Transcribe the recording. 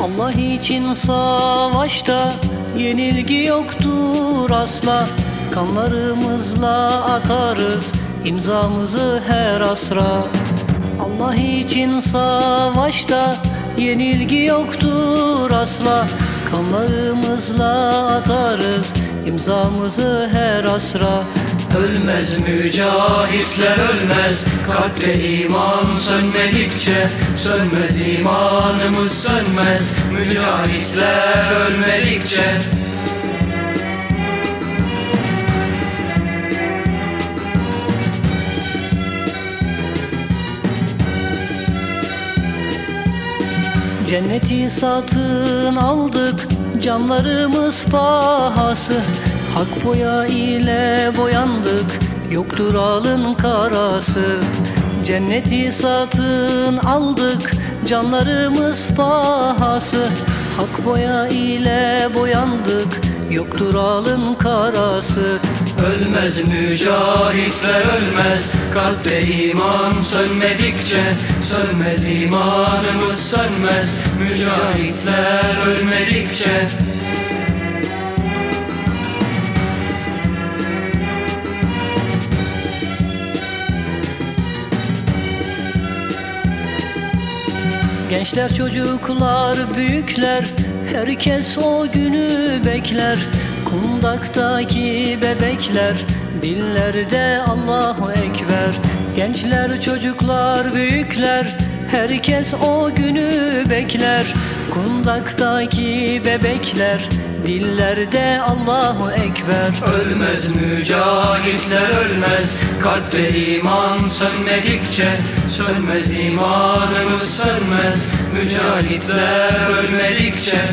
Allah için savaşta yenilgi yoktur asla. Kanlarımızla atarız imzamızı her asra. Allah için savaşta yenilgi yoktur asla. Kanlarımızla atarız imzamızı her asra Ölmez mücahitler ölmez. Kalpte iman sönmedikçe Sönmez imanımız sönmez. Mücahitler ölmedikçe. Cenneti satın aldık canlarımız pahası. Hak boya ile yoktur alın karası Cenneti satın aldık. Canlarımız pahası Hak boya ile boyandık. Yoktur alın karası Ölmez mücahitler ölmez. Kalpte iman sönmedikçe Sönmez imanımız sönmez. Mücahitler ölmedikçe Gençler çocuklar büyükler Herkes o günü bekler. Kundaktaki bebekler Dillerde Allahu Ekber. Gençler çocuklar büyükler Herkes o günü bekler. Kundaktaki bebekler Dillerde Allahu Ekber. Ölmez mücahitler ölmez. Kalpte iman sönmedikçe Sönmez imanımız sönmez. Mücahitler ölmedikçe